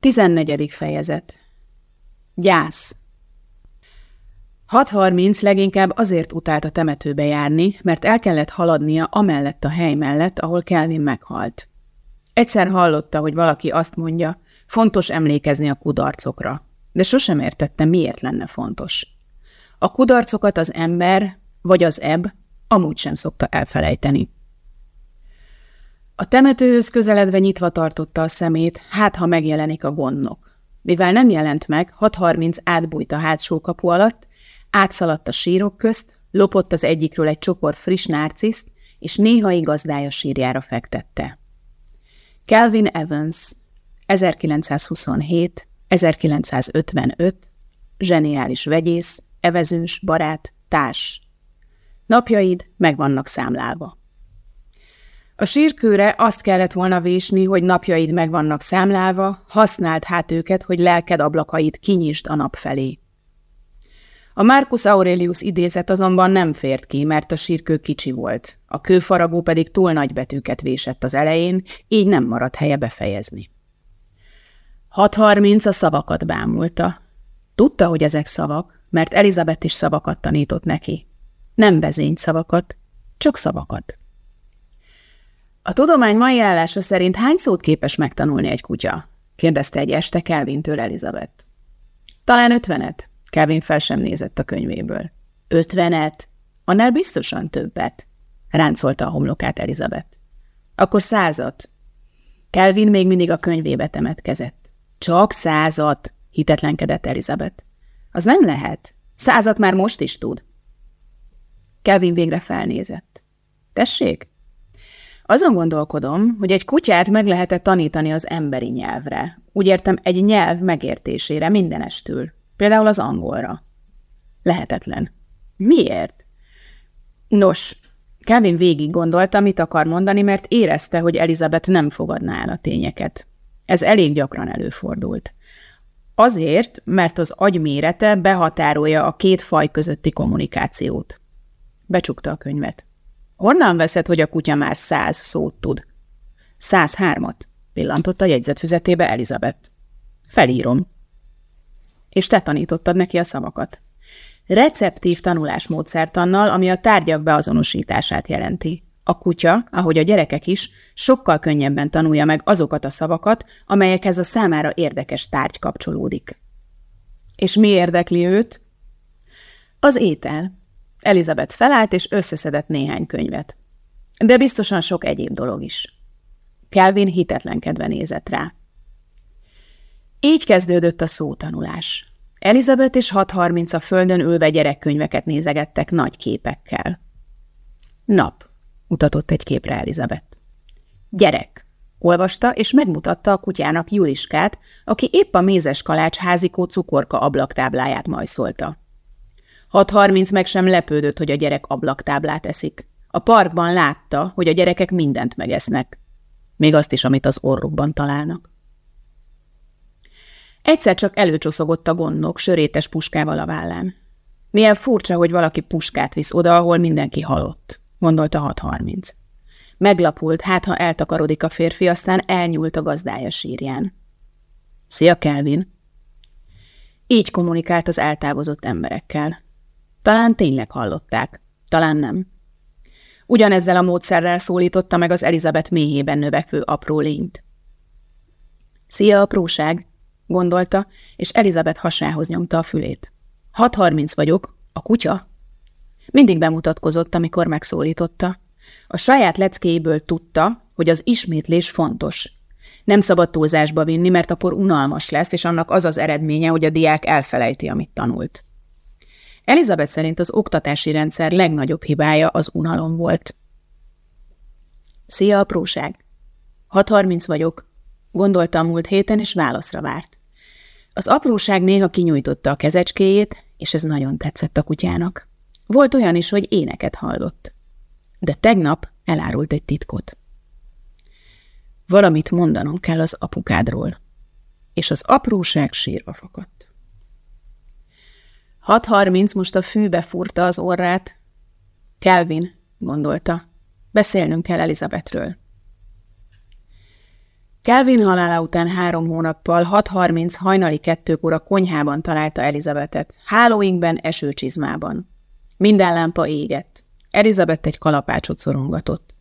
14. fejezet Gyász 6.30 leginkább azért utált a temetőbe járni, mert el kellett haladnia amellett a hely mellett, ahol Kelvin meghalt. Egyszer hallotta, hogy valaki azt mondja, fontos emlékezni a kudarcokra, de sosem értette, miért lenne fontos. A kudarcokat az ember, vagy az ebb amúgy sem szokta elfelejteni. A temetőhöz közeledve nyitva tartotta a szemét, hát ha megjelenik a gondnok. Mivel nem jelent meg, 6.30 átbújt a hátsó kapu alatt, átszaladt a sírok közt, lopott az egyikről egy csokor friss nárciszt, és néha gazdája sírjára fektette. Calvin Evans, 1927, 1955, zseniális vegyész, evezős, barát, társ. Napjaid meg vannak számlálva. A sírkőre azt kellett volna vésni, hogy napjaid meg vannak számlálva, használd hát őket, hogy lelked ablakait kinyisd a nap felé. A Marcus Aurelius idézet azonban nem fért ki, mert a sírkő kicsi volt, a kőfaragó pedig túl nagy betűket vésett az elején, így nem maradt helye befejezni. 6.30 a szavakat bámulta. Tudta, hogy ezek szavak, mert Elizabeth is szavakat tanított neki. Nem vezény szavakat, csak szavakat. A tudomány mai állása szerint hány szót képes megtanulni egy kutya? kérdezte egy este Kelvintől Elizabeth. Talán ötvenet. Kelvin fel sem nézett a könyvéből. Ötvenet? Annál biztosan többet, ráncolta a homlokát Elizabeth. Akkor százat. Kelvin még mindig a könyvébe temetkezett. Csak százat, hitetlenkedett Elizabeth. Az nem lehet. Százat már most is tud. Kelvin végre felnézett. Tessék? Azon gondolkodom, hogy egy kutyát meg lehet -e tanítani az emberi nyelvre. Úgy értem, egy nyelv megértésére mindenestül. Például az angolra. Lehetetlen. Miért? Nos, Kevin végig gondolta, mit akar mondani, mert érezte, hogy Elizabeth nem fogadná el a tényeket. Ez elég gyakran előfordult. Azért, mert az agy mérete behatárolja a két faj közötti kommunikációt. Becsukta a könyvet. Honnan veszed, hogy a kutya már száz szót tud? Száz hármat, pillantott a jegyzetfüzetébe Elizabeth. Felírom. És te tanítottad neki a szavakat. Receptív tanulásmódszertannal, ami a tárgyak beazonosítását jelenti. A kutya, ahogy a gyerekek is, sokkal könnyebben tanulja meg azokat a szavakat, amelyekhez a számára érdekes tárgy kapcsolódik. És mi érdekli őt? Az étel. Elizabeth felállt, és összeszedett néhány könyvet. De biztosan sok egyéb dolog is. Kelvin hitetlenkedve nézett rá. Így kezdődött a szótanulás. Elizabeth és 6.30 a földön ülve gyerekkönyveket nézegettek nagy képekkel. Nap, mutatott egy képre Elizabeth. Gyerek, olvasta és megmutatta a kutyának Juliskát, aki épp a mézes kalács házikó cukorka ablaktábláját majszolta. 6.30 meg sem lepődött, hogy a gyerek ablaktáblát eszik. A parkban látta, hogy a gyerekek mindent megesznek. Még azt is, amit az orrukban találnak. Egyszer csak előcsoszogott a gondnok sörétes puskával a vállán. Milyen furcsa, hogy valaki puskát visz oda, ahol mindenki halott, gondolta 6.30. Meglapult, hát ha eltakarodik a férfi, aztán elnyúlt a gazdája sírján. Szia, Kelvin! Így kommunikált az eltávozott emberekkel. Talán tényleg hallották, talán nem. Ugyanezzel a módszerrel szólította meg az Elizabeth méhében növekvő apró lényt. Szia, apróság, gondolta, és Elizabeth hasához nyomta a fülét. 6.30 vagyok, a kutya? Mindig bemutatkozott, amikor megszólította. A saját leckéiből tudta, hogy az ismétlés fontos. Nem szabad túlzásba vinni, mert akkor unalmas lesz, és annak az az eredménye, hogy a diák elfelejti, amit tanult. Elizabeth szerint az oktatási rendszer legnagyobb hibája az unalom volt. Szia, apróság! 6.30 vagyok, gondolta a múlt héten, és válaszra várt. Az apróság néha kinyújtotta a kezecskéjét, és ez nagyon tetszett a kutyának. Volt olyan is, hogy éneket hallott. De tegnap elárult egy titkot. Valamit mondanom kell az apukádról. És az apróság sírva fakadt. 6.30 most a fűbe furta az orrát. Kelvin, gondolta. Beszélnünk kell Elizabethről. Kelvin halála után három hónappal 6.30 hajnali kettőkor a konyhában találta Elizabetet, hálóinkben esőcsizmában. Minden lámpa égett. Elizabeth egy kalapácsot szorongatott.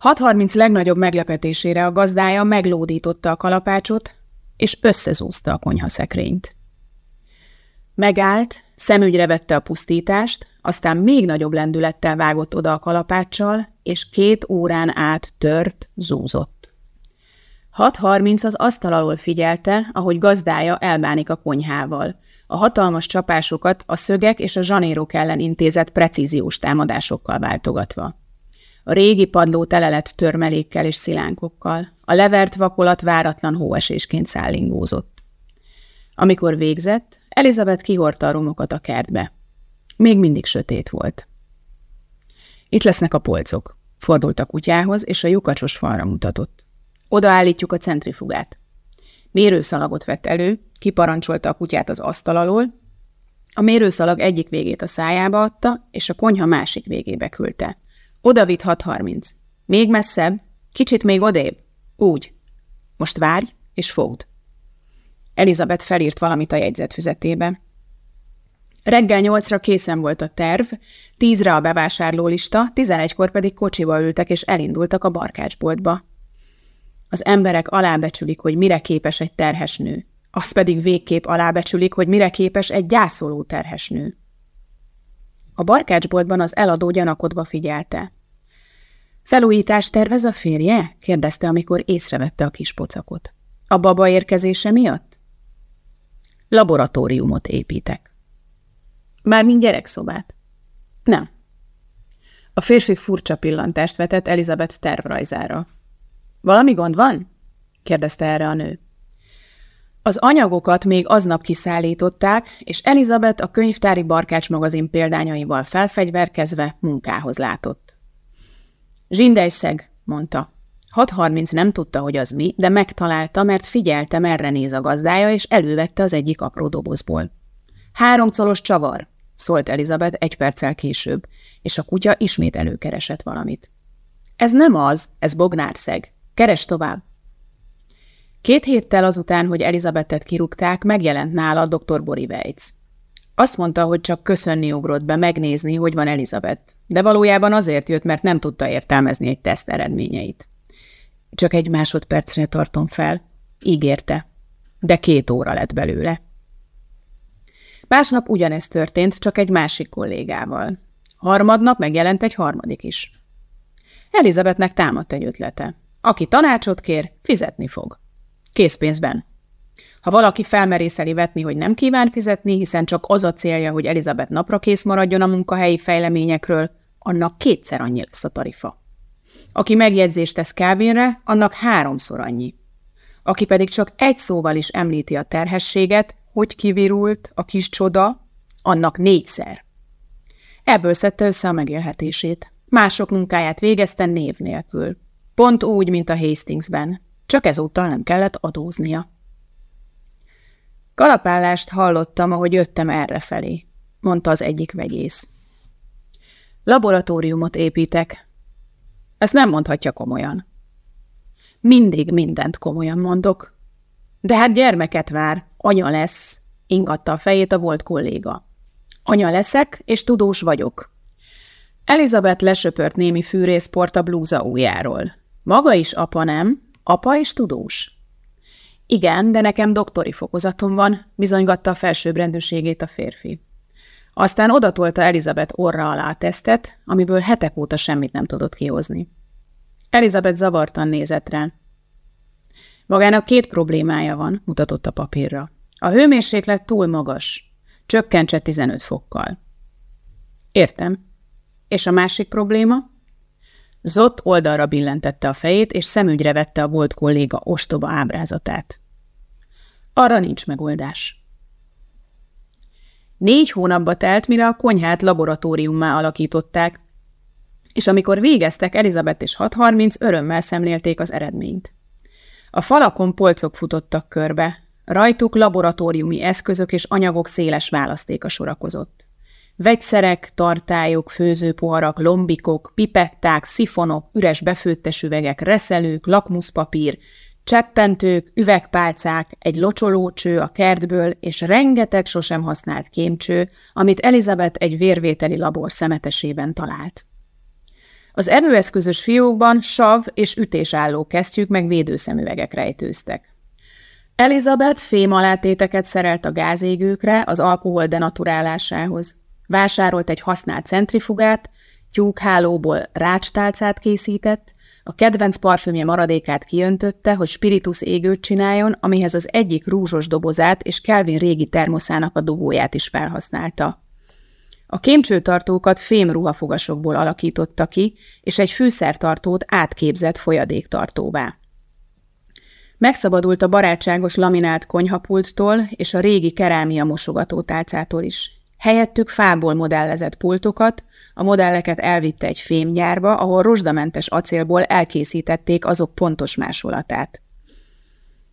6.30 legnagyobb meglepetésére a gazdája meglódította a kalapácsot, és összezúzta a konyhaszekrényt. Megállt, szemügyre vette a pusztítást, aztán még nagyobb lendülettel vágott oda a kalapáccsal, és két órán át tört, zúzott. 6.30 az asztal alól figyelte, ahogy gazdája elbánik a konyhával, a hatalmas csapásokat a szögek és a zsanérok ellen intézett precíziós támadásokkal váltogatva. A régi padló tele lett törmelékkel és szilánkokkal, a levert vakolat váratlan hóesésként szállingózott. Amikor végzett, Elizabeth kihordta a romokat a kertbe. Még mindig sötét volt. Itt lesznek a polcok. Fordult a kutyához, és a lyukacsos falra mutatott. Odaállítjuk a centrifugát. Mérőszalagot vett elő, kiparancsolta a kutyát az asztal alól, a mérőszalag egyik végét a szájába adta, és a konyha másik végébe küldte. Oda vitt 6.30. Még messzebb, kicsit még odébb. Úgy. Most várj, és fogd. Elizabeth felírt valamit a jegyzetfüzetébe. Reggel nyolcra készen volt a terv, tízre a bevásárlólista, tizenegykor pedig kocsiba ültek és elindultak a barkácsboltba. Az emberek alábecsülik, hogy mire képes egy terhes nő. Az pedig végképp alábecsülik, hogy mire képes egy gyászoló terhes nő. A barkácsboltban az eladó gyanakodva figyelte. Felújítást tervez a férje? kérdezte, amikor észrevette a kis pocakot. A baba érkezése miatt? Laboratóriumot építek. Mármint gyerekszobát? Nem. A férfi furcsa pillantást vetett Elizabeth tervrajzára. Valami gond van? kérdezte erre a nő. Az anyagokat még aznap kiszállították, és Elizabeth a könyvtári barkács magazin példányaival felfegyverkezve munkához látott. Zsindejszeg, mondta. 6.30 nem tudta, hogy az mi, de megtalálta, mert figyelte, merre néz a gazdája, és elővette az egyik apró dobozból. Három colos csavar, szólt Elizabeth egy perccel később, és a kutya ismét előkeresett valamit. Ez nem az, ez bognárszeg. Keres tovább. Két héttel azután, hogy Elizabethet kirúgták, megjelent nála dr. Bori Weitz. Azt mondta, hogy csak köszönni ugrott be megnézni, hogy van Elizabeth, de valójában azért jött, mert nem tudta értelmezni egy teszt eredményeit. Csak egy másodpercre tartom fel, ígérte, de két óra lett belőle. Másnap ugyanezt történt, csak egy másik kollégával. Harmadnap megjelent egy harmadik is. Elizabethnek támadt egy ötlete. Aki tanácsot kér, fizetni fog. Készpénzben. Ha valaki felmerészeli vetni, hogy nem kíván fizetni, hiszen csak az a célja, hogy Elizabeth napra kész maradjon a munkahelyi fejleményekről, annak kétszer annyi lesz a tarifa. Aki megjegyzést tesz Calvinre, annak háromszor annyi. Aki pedig csak egy szóval is említi a terhességet, hogy kivirult a kis csoda, annak négyszer. Ebből szedte össze a megélhetését. Mások munkáját végezte név nélkül. Pont úgy, mint a Hastingsben, csak ezúttal nem kellett adóznia. Kalapállást hallottam, ahogy jöttem errefelé, mondta az egyik vegyész. Laboratóriumot építek. Ezt nem mondhatja komolyan. Mindig mindent komolyan mondok. De hát gyermeket vár, anya lesz, ingatta a fejét a volt kolléga. Anya leszek, és tudós vagyok. Elizabeth lesöpört némi fűrészport a blúza ujjáról. Maga is apa, nem? Apa és tudós? Igen, de nekem doktori fokozatom van, bizonygatta a felsőbbrendűségét a férfi. Aztán odatolta Elizabeth orra alá a tesztet, amiből hetek óta semmit nem tudott kihozni. Elizabeth zavartan nézett rá. Magának két problémája van, mutatott a papírra. A hőmérséklet túl magas. Csökkentse 15 fokkal. Értem. És a másik probléma? Zott oldalra billentette a fejét, és szemügyre vette a volt kolléga ostoba ábrázatát. Arra nincs megoldás. Négy hónapba telt, mire a konyhát laboratóriummá alakították, és amikor végeztek, Elizabeth és 630 örömmel szemlélték az eredményt. A falakon polcok futottak körbe, rajtuk laboratóriumi eszközök és anyagok széles választéka sorakozott. Vegyszerek, tartályok, főzőpoharak, lombikok, pipetták, szifonok, üres befőttes üvegek, reszelők, lakmuszpapír, cseppentők, üvegpálcák, egy locsolócső a kertből, és rengeteg sosem használt kémcső, amit Elizabeth egy vérvételi labor szemetesében talált. Az erőeszközös fiókban sav és ütésálló kesztyűk meg védőszemüvegek rejtőztek. Elizabeth fém alátéteket szerelt a gázégőkre az alkohol denaturálásához. Vásárolt egy használt centrifugát, tyúkhálóból rácstálcát készített, a kedvenc parfümje maradékát kiöntötte, hogy spiritus égőt csináljon, amihez az egyik rúzsos dobozát és Kelvin régi termoszának a dugóját is felhasználta. A kémcsőtartókat fém ruhafogasokból alakította ki, és egy fűszertartót átképzett folyadéktartóvá. Megszabadult a barátságos laminált konyhapulttól és a régi kerámia mosogatótálcától is. Helyettük fából modellezett pultokat, a modelleket elvitte egy fémgyárba, ahol rozsdamentes acélból elkészítették azok pontos másolatát.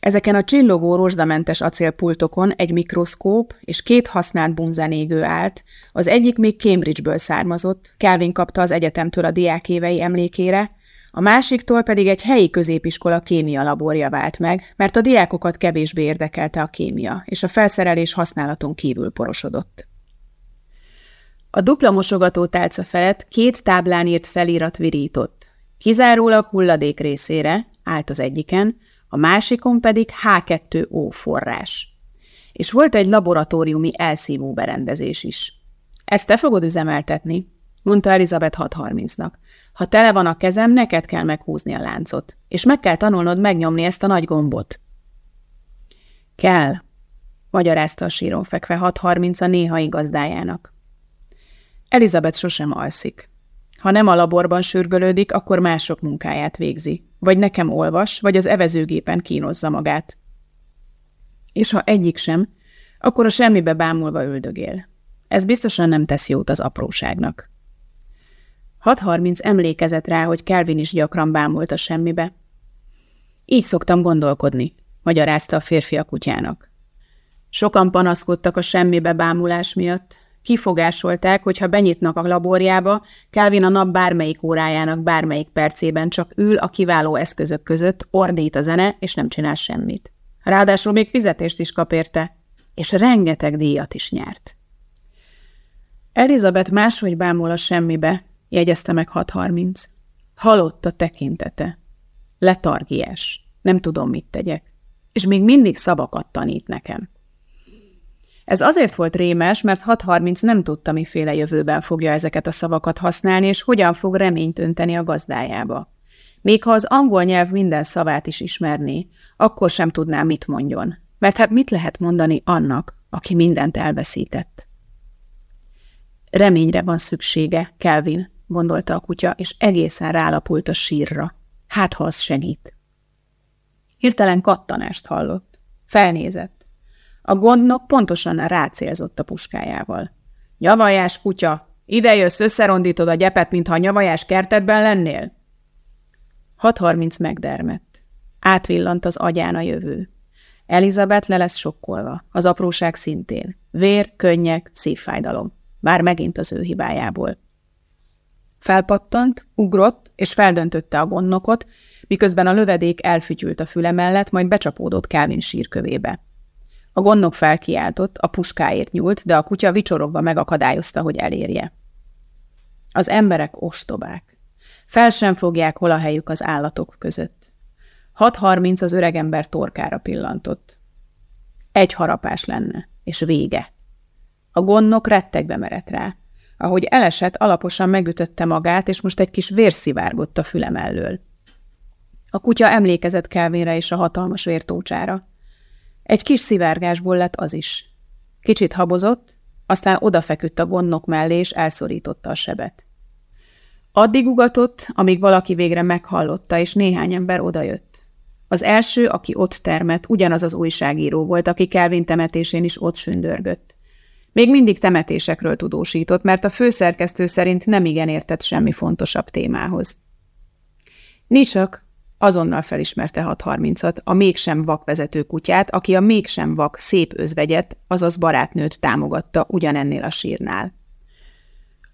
Ezeken a csillogó rozsdamentes acélpultokon egy mikroszkóp és két használt bunzenégő állt, az egyik még Cambridge-ből származott, Kelvin kapta az egyetemtől a diákévei emlékére, a másiktól pedig egy helyi középiskola kémia laborja vált meg, mert a diákokat kevésbé érdekelte a kémia, és a felszerelés használaton kívül porosodott. A dupla mosogató tálca felett két táblán írt felirat virított. Kizárólag hulladék részére, állt az egyiken, a másikon pedig H2O forrás. És volt egy laboratóriumi elszívó berendezés is. Ezt te fogod üzemeltetni, mondta Elizabeth 630-nak. Ha tele van a kezem, neked kell meghúzni a láncot, és meg kell tanulnod megnyomni ezt a nagy gombot. Kell, magyarázta a síron fekve 630 a néhai gazdájának. Elizabeth sosem alszik. Ha nem a laborban sürgölődik, akkor mások munkáját végzi. Vagy nekem olvas, vagy az evezőgépen kínozza magát. És ha egyik sem, akkor a semmibe bámulva üldögél. Ez biztosan nem tesz jót az apróságnak. 6.30 emlékezett rá, hogy Kelvin is gyakran bámult a semmibe. Így szoktam gondolkodni, magyarázta a férfi a kutyának. Sokan panaszkodtak a semmibe bámulás miatt, Kifogásolták, hogy ha benyitnak a laborjába, Kelvin a nap bármelyik órájának bármelyik percében csak ül a kiváló eszközök között, ordít a zene, és nem csinál semmit. Ráadásul még fizetést is kap érte, és rengeteg díjat is nyert. Elizabeth máshogy bámul a semmibe, jegyezte meg 6.30. Halott a tekintete. Letargiás. Nem tudom, mit tegyek. És még mindig szavakat tanít nekem. Ez azért volt rémes, mert 630 nem tudta, miféle jövőben fogja ezeket a szavakat használni, és hogyan fog reményt önteni a gazdájába. Még ha az angol nyelv minden szavát is ismerné, akkor sem tudná, mit mondjon. Mert hát mit lehet mondani annak, aki mindent elveszített? Reményre van szüksége, Kelvin, gondolta a kutya, és egészen rálapult a sírra. Hát, ha az segít. Hirtelen kattanást hallott. Felnézett. A gondnok pontosan rácélzott a puskájával. Nyavajás kutya, ide jössz, összerondítod a gyepet, mintha a nyavajás kertedben lennél? 6.30 megdermett. Átvillant az agyán a jövő. Elizabeth le lesz sokkolva, az apróság szintén. Vér, könnyek, szívfájdalom. Bár megint az ő hibájából. Felpattant, ugrott, és feldöntötte a gondnokot, miközben a lövedék elfütyült a füle mellett, majd becsapódott Calvin sírkövébe. A gondnok felkiáltott, a puskáért nyúlt, de a kutya vicsorogva megakadályozta, hogy elérje. Az emberek ostobák. Fel sem fogják, hol a helyük az állatok között. 6.30 az öregember torkára pillantott. Egy harapás lenne, és vége. A gondnok rettegbe merett rá. Ahogy elesett, alaposan megütötte magát, és most egy kis vér szivárgott a füle mellől. A kutya emlékezett Kelvinre és a hatalmas vértócsára. Egy kis szivárgásból lett az is. Kicsit habozott, aztán odafeküdt a gondnok mellé, és elszorította a sebet. Addig ugatott, amíg valaki végre meghallotta, és néhány ember odajött. Az első, aki ott termett, ugyanaz az újságíró volt, aki Kelvin temetésén is ott sündörgött. Még mindig temetésekről tudósított, mert a főszerkesztő szerint nem igen értett semmi fontosabb témához. Nicsak, Azonnal felismerte 630-at, a mégsem vak vezető kutyát, aki a mégsem vak szép özvegyet, azaz barátnőt támogatta ugyanennél a sírnál.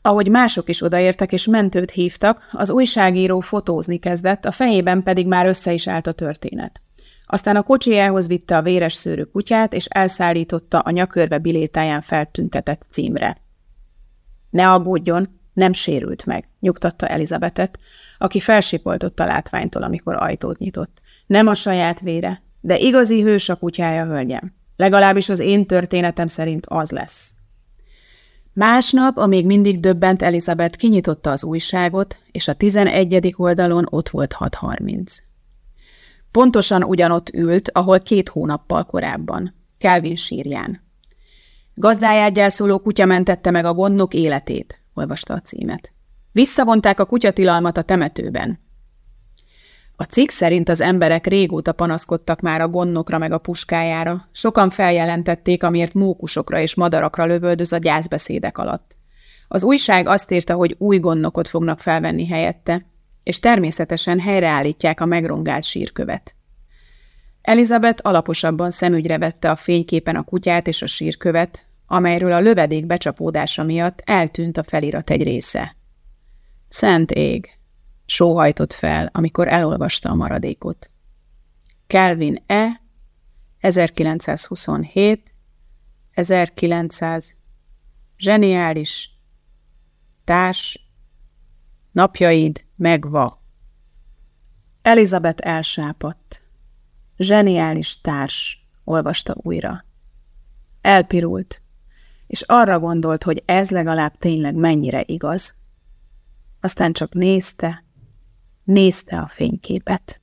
Ahogy mások is odaértek és mentőt hívtak, az újságíró fotózni kezdett, a fejében pedig már össze is állt a történet. Aztán a kocsijához vitte a véres szőrű kutyát, és elszállította a nyakörve bilétáján feltüntetett címre. Ne aggódjon, nem sérült meg, nyugtatta Elizabetet, aki felsipoltott a látványtól, amikor ajtót nyitott. Nem a saját vére, de igazi hős a kutyája, hölgyem. Legalábbis az én történetem szerint az lesz. Másnap, amíg mindig döbbent Elizabeth kinyitotta az újságot, és a tizenegyedik oldalon ott volt 6.30. Pontosan ugyanott ült, ahol két hónappal korábban, Kelvin sírján. Gazdáját gyászoló kutya mentette meg a gondnok életét, olvasta a címet. Visszavonták a kutyatilalmat a temetőben. A cikk szerint az emberek régóta panaszkodtak már a gonnokra meg a puskájára, sokan feljelentették, amiért mókusokra és madarakra lövöldöz a gyászbeszédek alatt. Az újság azt írta, hogy új gonnokot fognak felvenni helyette, és természetesen helyreállítják a megrongált sírkövet. Elizabeth alaposabban szemügyre vette a fényképen a kutyát és a sírkövet, amelyről a lövedék becsapódása miatt eltűnt a felirat egy része. Szent ég! Sóhajtott fel, amikor elolvasta a maradékot. Kelvin E. 1927 1900 Zseniális Társ Napjaid megva Elizabeth elsápadt. Zseniális társ, olvasta újra. Elpirult, és arra gondolt, hogy ez legalább tényleg mennyire igaz. Aztán csak nézte, nézte a fényképet.